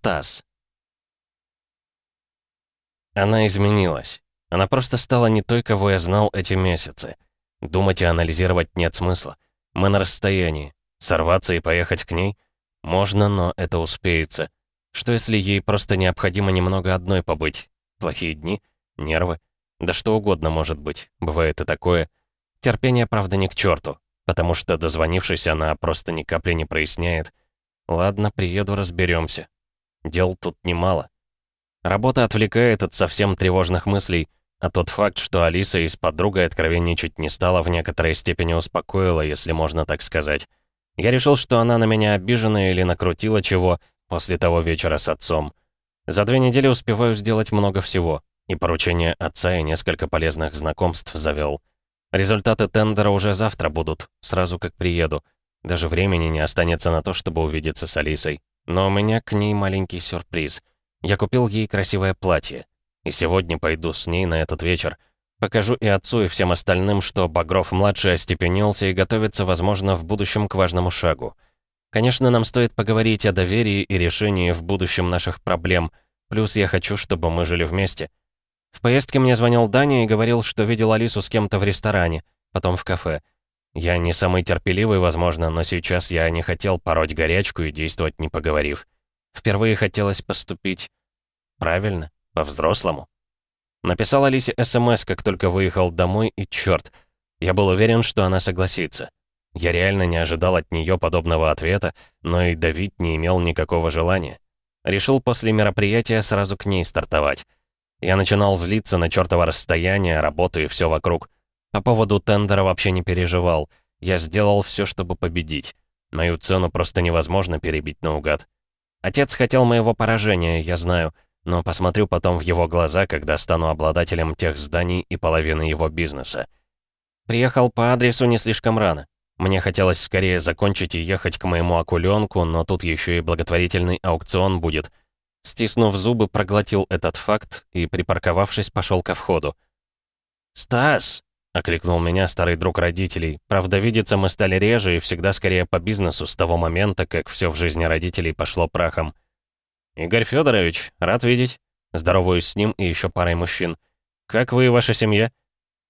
Стас. Она изменилась. Она просто стала не той, кого я знал эти месяцы. Думать и анализировать нет смысла. Мы на расстоянии. Сорваться и поехать к ней? Можно, но это успеется. Что если ей просто необходимо немного одной побыть? Плохие дни? Нервы? Да что угодно может быть. Бывает и такое. Терпение, правда, не к черту, потому что, дозвонившись, она просто ни капли не проясняет. Ладно, приеду, разберемся. Дел тут немало. Работа отвлекает от совсем тревожных мыслей, а тот факт, что Алиса и с подругой откровенничать не стала, в некоторой степени успокоила, если можно так сказать. Я решил, что она на меня обижена или накрутила чего после того вечера с отцом. За две недели успеваю сделать много всего. И поручение отца, и несколько полезных знакомств завел. Результаты тендера уже завтра будут, сразу как приеду. Даже времени не останется на то, чтобы увидеться с Алисой. Но у меня к ней маленький сюрприз. Я купил ей красивое платье. И сегодня пойду с ней на этот вечер. Покажу и отцу, и всем остальным, что Багров-младший остепенился и готовится, возможно, в будущем к важному шагу. Конечно, нам стоит поговорить о доверии и решении в будущем наших проблем. Плюс я хочу, чтобы мы жили вместе. В поездке мне звонил Даня и говорил, что видел Алису с кем-то в ресторане, потом в кафе. Я не самый терпеливый, возможно, но сейчас я не хотел пороть горячку и действовать не поговорив. Впервые хотелось поступить правильно, по-взрослому. Написал Алисе СМС, как только выехал домой, и черт, я был уверен, что она согласится. Я реально не ожидал от нее подобного ответа, но и давить не имел никакого желания. Решил после мероприятия сразу к ней стартовать. Я начинал злиться на чертово расстояние, работу и все вокруг. По поводу тендера вообще не переживал. Я сделал все, чтобы победить. Мою цену просто невозможно перебить наугад. Отец хотел моего поражения, я знаю, но посмотрю потом в его глаза, когда стану обладателем тех зданий и половины его бизнеса. Приехал по адресу не слишком рано. Мне хотелось скорее закончить и ехать к моему акуленку, но тут еще и благотворительный аукцион будет. Стиснув зубы, проглотил этот факт и, припарковавшись, пошел ко входу. «Стас!» — окликнул меня старый друг родителей. Правда, видеться мы стали реже и всегда скорее по бизнесу с того момента, как все в жизни родителей пошло прахом. «Игорь Федорович, рад видеть». Здороваюсь с ним и еще парой мужчин. «Как вы и ваша семья?»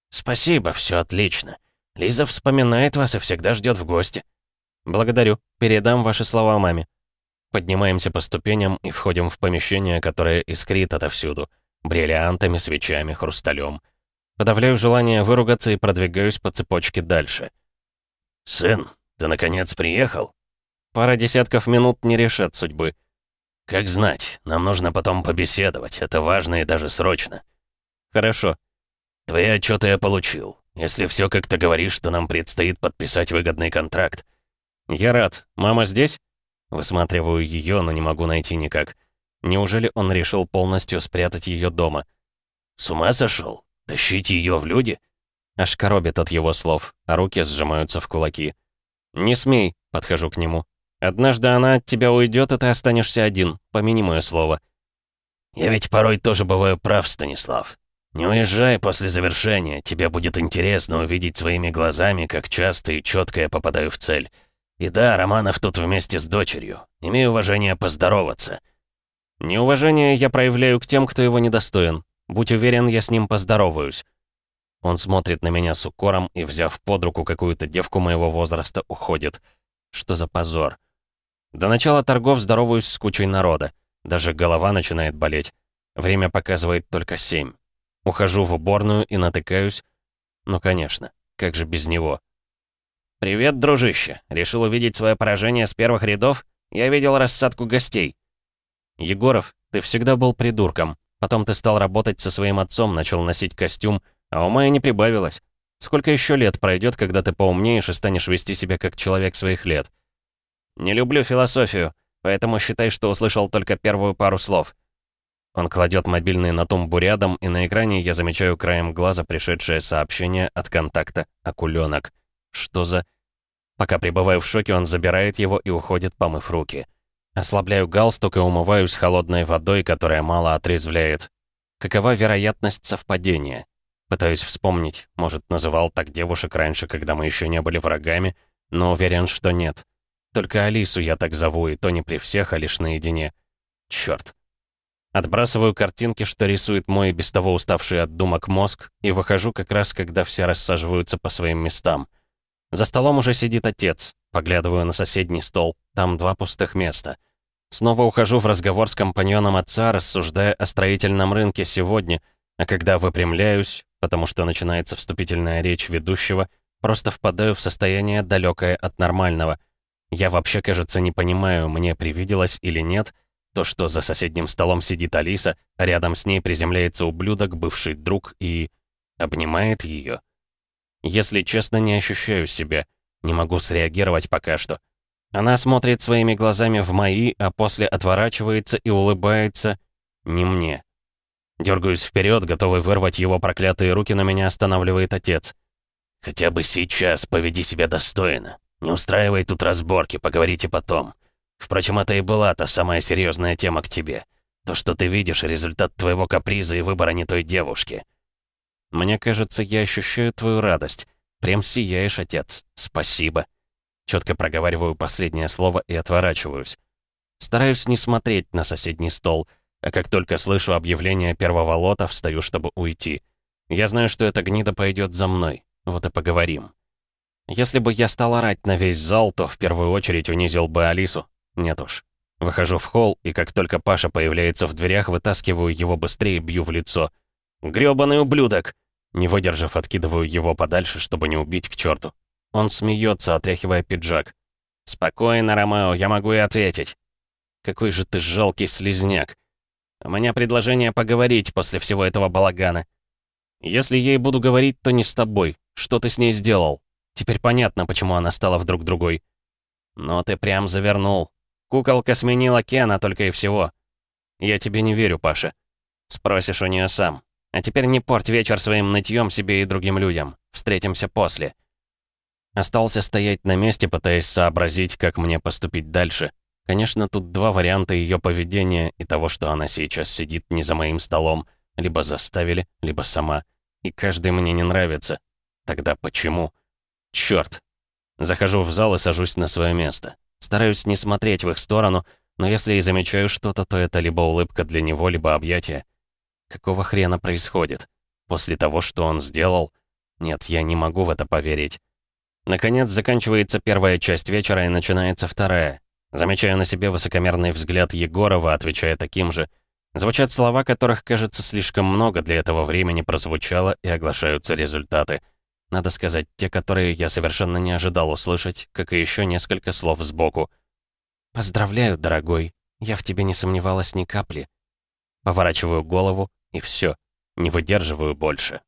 «Спасибо, все отлично. Лиза вспоминает вас и всегда ждет в гости». «Благодарю. Передам ваши слова маме». Поднимаемся по ступеням и входим в помещение, которое искрит отовсюду. Бриллиантами, свечами, хрусталем. Подавляю желание выругаться и продвигаюсь по цепочке дальше. «Сын, ты наконец приехал?» Пара десятков минут не решат судьбы. «Как знать, нам нужно потом побеседовать, это важно и даже срочно». «Хорошо». «Твои отчеты я получил. Если все как ты говоришь, то нам предстоит подписать выгодный контракт». «Я рад. Мама здесь?» Высматриваю ее, но не могу найти никак. Неужели он решил полностью спрятать ее дома? «С ума сошел? «Тащить ее в люди?» Аж коробит от его слов, а руки сжимаются в кулаки. «Не смей», — подхожу к нему. «Однажды она от тебя уйдет, и ты останешься один. Помяни мое слово». «Я ведь порой тоже бываю прав, Станислав. Не уезжай после завершения, тебе будет интересно увидеть своими глазами, как часто и четко я попадаю в цель. И да, Романов тут вместе с дочерью. Имею уважение поздороваться». «Неуважение я проявляю к тем, кто его недостоин. Будь уверен, я с ним поздороваюсь». Он смотрит на меня с укором и, взяв под руку какую-то девку моего возраста, уходит. Что за позор? До начала торгов здороваюсь с кучей народа. Даже голова начинает болеть. Время показывает только семь. Ухожу в уборную и натыкаюсь. Ну, конечно, как же без него? «Привет, дружище. Решил увидеть свое поражение с первых рядов? Я видел рассадку гостей». «Егоров, ты всегда был придурком. Потом ты стал работать со своим отцом, начал носить костюм, а ума и не прибавилось. Сколько еще лет пройдет, когда ты поумнеешь и станешь вести себя как человек своих лет? Не люблю философию, поэтому считай, что услышал только первую пару слов. Он кладет мобильный на тумбу рядом, и на экране я замечаю краем глаза пришедшее сообщение от контакта «Акуленок». Что за... Пока пребываю в шоке, он забирает его и уходит, помыв руки. Ослабляю галстук и умываюсь холодной водой, которая мало отрезвляет. Какова вероятность совпадения? Пытаюсь вспомнить, может, называл так девушек раньше, когда мы еще не были врагами, но уверен, что нет. Только Алису я так зову, и то не при всех, а лишь наедине. Чёрт. Отбрасываю картинки, что рисует мой без того уставший от думок мозг, и выхожу как раз, когда все рассаживаются по своим местам. За столом уже сидит отец. Поглядываю на соседний стол. Там два пустых места. Снова ухожу в разговор с компаньоном отца, рассуждая о строительном рынке сегодня, а когда выпрямляюсь, потому что начинается вступительная речь ведущего, просто впадаю в состояние далекое от нормального. Я вообще, кажется, не понимаю, мне привиделось или нет, то, что за соседним столом сидит Алиса, а рядом с ней приземляется ублюдок, бывший друг, и... обнимает ее. Если честно, не ощущаю себя. Не могу среагировать пока что. Она смотрит своими глазами в мои, а после отворачивается и улыбается не мне. Дергаюсь вперед, готовый вырвать его проклятые руки, но меня останавливает отец. «Хотя бы сейчас поведи себя достойно. Не устраивай тут разборки, поговорите потом. Впрочем, это и была та самая серьезная тема к тебе. То, что ты видишь, результат твоего каприза и выбора не той девушки. Мне кажется, я ощущаю твою радость. Прям сияешь, отец. Спасибо. Четко проговариваю последнее слово и отворачиваюсь. Стараюсь не смотреть на соседний стол, а как только слышу объявление первого лота, встаю, чтобы уйти. Я знаю, что эта гнида пойдет за мной. Вот и поговорим. Если бы я стал орать на весь зал, то в первую очередь унизил бы Алису. Нет уж. Выхожу в холл, и как только Паша появляется в дверях, вытаскиваю его быстрее и бью в лицо. «Грёбаный ублюдок!» Не выдержав, откидываю его подальше, чтобы не убить к черту. Он смеется, отряхивая пиджак. «Спокойно, Ромео, я могу и ответить». «Какой же ты жалкий слезняк. У меня предложение поговорить после всего этого балагана. Если ей буду говорить, то не с тобой. Что ты с ней сделал? Теперь понятно, почему она стала вдруг другой». «Но ты прям завернул. Куколка сменила Кена только и всего». «Я тебе не верю, Паша. Спросишь у нее сам. А теперь не порть вечер своим нытьем себе и другим людям. Встретимся после». Остался стоять на месте, пытаясь сообразить, как мне поступить дальше. Конечно, тут два варианта ее поведения и того, что она сейчас сидит не за моим столом. Либо заставили, либо сама. И каждый мне не нравится. Тогда почему? Чёрт. Захожу в зал и сажусь на свое место. Стараюсь не смотреть в их сторону, но если и замечаю что-то, то это либо улыбка для него, либо объятие. Какого хрена происходит? После того, что он сделал? Нет, я не могу в это поверить. Наконец, заканчивается первая часть вечера и начинается вторая. Замечаю на себе высокомерный взгляд Егорова, отвечая таким же. Звучат слова, которых, кажется, слишком много для этого времени прозвучало, и оглашаются результаты. Надо сказать, те, которые я совершенно не ожидал услышать, как и еще несколько слов сбоку. «Поздравляю, дорогой. Я в тебе не сомневалась ни капли». Поворачиваю голову, и все, не выдерживаю больше.